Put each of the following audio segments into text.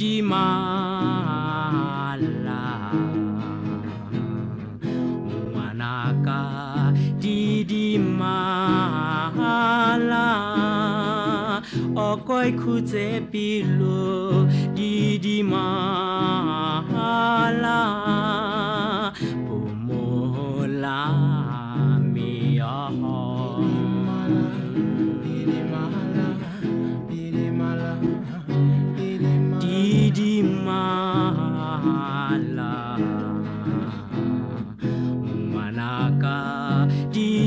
đi ma la. Manaka đi đi ma la. O koi khu ze pi đi đi ma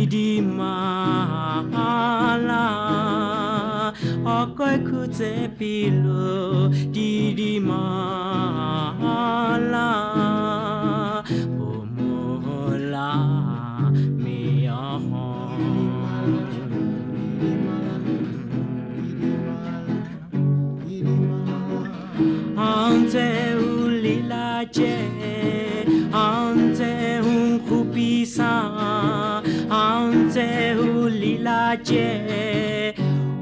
Didi mala Akoy kutse pilo Didi mala Pomola mi Ante ulila je je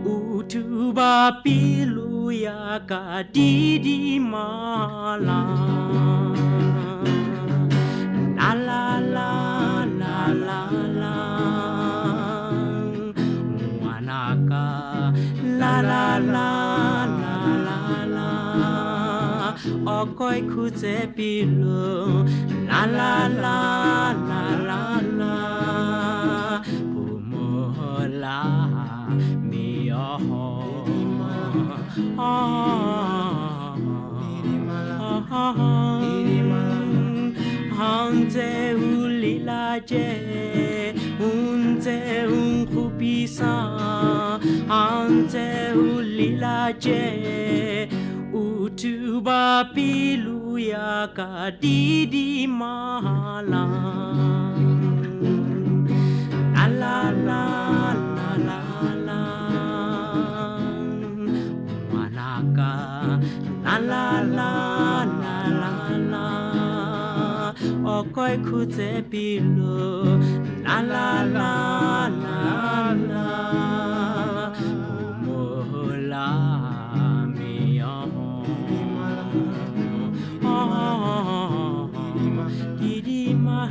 Utuba pilu ya kadidi mala La la la la la la. Wanaka La la la la la la. Okoy kutse pilo La la la la la Hante ulila je Unte un kupisa Hante ulila je Utuba pilu ya kadidi mahala. La la la la la La. La la la cho coi khu dễ bị lừa la la la la. La mùa la mi oh đi đi ma.